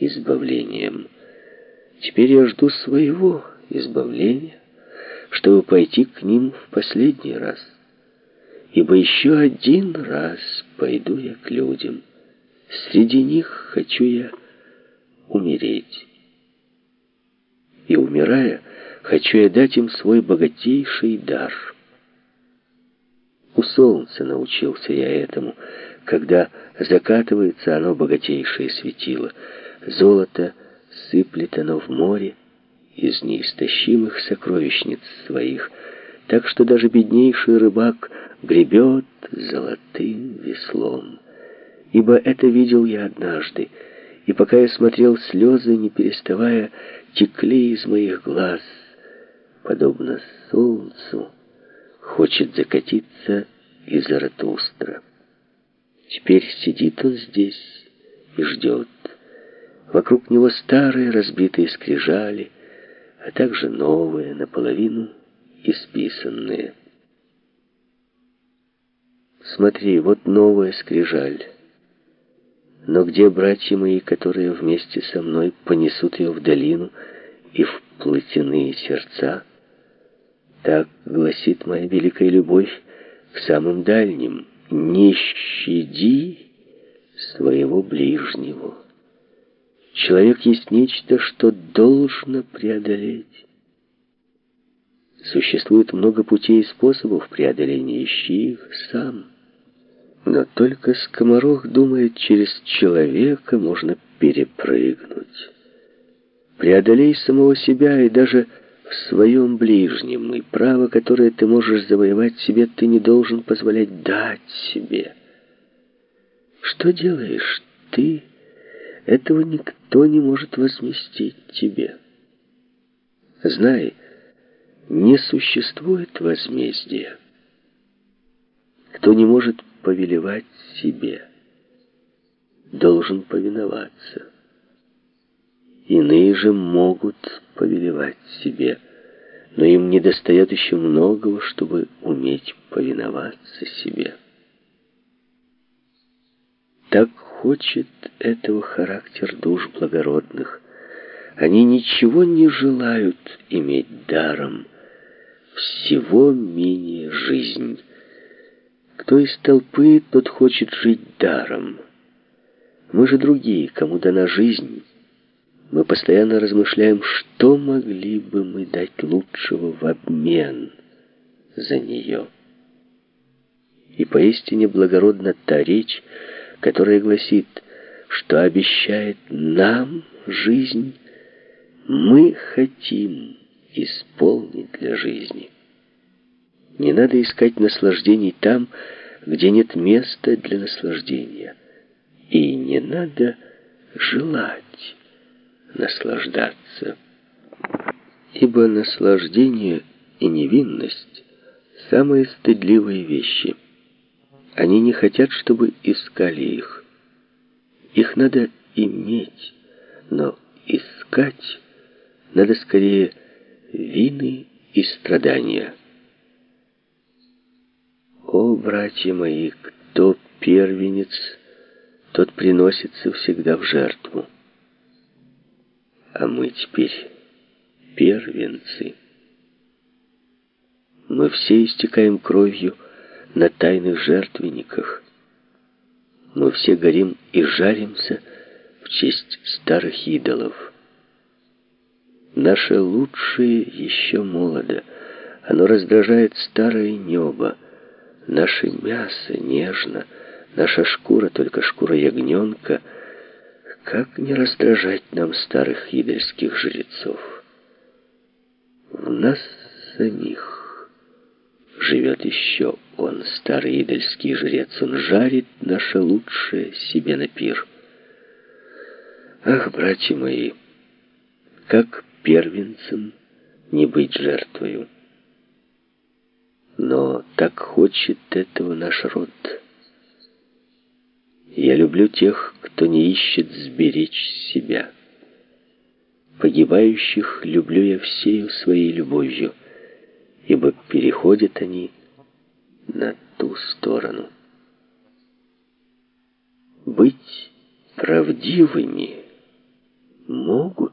избавлением. Теперь я жду своего избавления, чтобы пойти к ним в последний раз. Ибо еще один раз пойду я к людям. Среди них хочу я умереть. И умирая, хочу я дать им свой богатейший дар. У солнца научился я этому, когда закатывается оно богатейшее светило. Золото сыплет оно в море из неистощимых сокровищниц своих, так что даже беднейший рыбак гребет золотым веслом. Ибо это видел я однажды, и пока я смотрел, слезы, не переставая, текли из моих глаз, подобно солнцу, хочет закатиться и Заратустра. Теперь сидит он здесь и ждет. Вокруг него старые разбитые скрижали, а также новые, наполовину исписанные. Смотри, вот новая скрижаль. Но где братья мои, которые вместе со мной понесут ее в долину и в плотяные сердца? Так гласит моя великая любовь к самым дальним. Не щади своего ближнего. Человек есть нечто, что должно преодолеть. Существует много путей и способов преодоления, ищи их сам. Но только скоморох думает, через человека можно перепрыгнуть. Преодолей самого себя и даже в своем ближнем, и право, которое ты можешь завоевать себе, ты не должен позволять дать себе. Что делаешь ты, этого никто не может возместить тебе. Знай, не существует возмездия. Кто не может повелевать себе, должен повиноваться. Иные же могут повелевать себе, но им недостает еще многого, чтобы уметь повиноваться себе. Так хочет этого характер душ благородных. Они ничего не желают иметь даром, всего менее жизнь. Кто из толпы, тот хочет жить даром. Мы же другие, кому дана жизнь. Мы постоянно размышляем, что могли бы мы дать лучшего в обмен за нее. И поистине благородна та речь, которая гласит, что обещает нам жизнь, мы хотим исполнить для жизни. Не надо искать наслаждений там, где нет места для наслаждения. И не надо желать наслаждаться. Ибо наслаждение и невинность – самые стыдливые вещи. Они не хотят, чтобы искали их. Их надо иметь, но искать надо скорее вины и страдания. О, братья мои, кто первенец, тот приносится всегда в жертву. А мы теперь первенцы. Мы все истекаем кровью на тайных жертвенниках. Мы все горим и жаримся в честь старых идолов. Наше лучшее еще молодо. Оно раздражает старое небо. Наше мясо нежно, наша шкура только шкура ягненка. Как не раздражать нам старых идольских жрецов? В нас самих живет еще он, старый идольский жрец. Он жарит наше лучшее себе на пир. Ах, братья мои, как первенцем не быть жертвою. Но так хочет этого наш род. Я люблю тех, кто не ищет сберечь себя. Погибающих люблю я всею своей любовью, ибо переходят они на ту сторону. Быть правдивыми могут,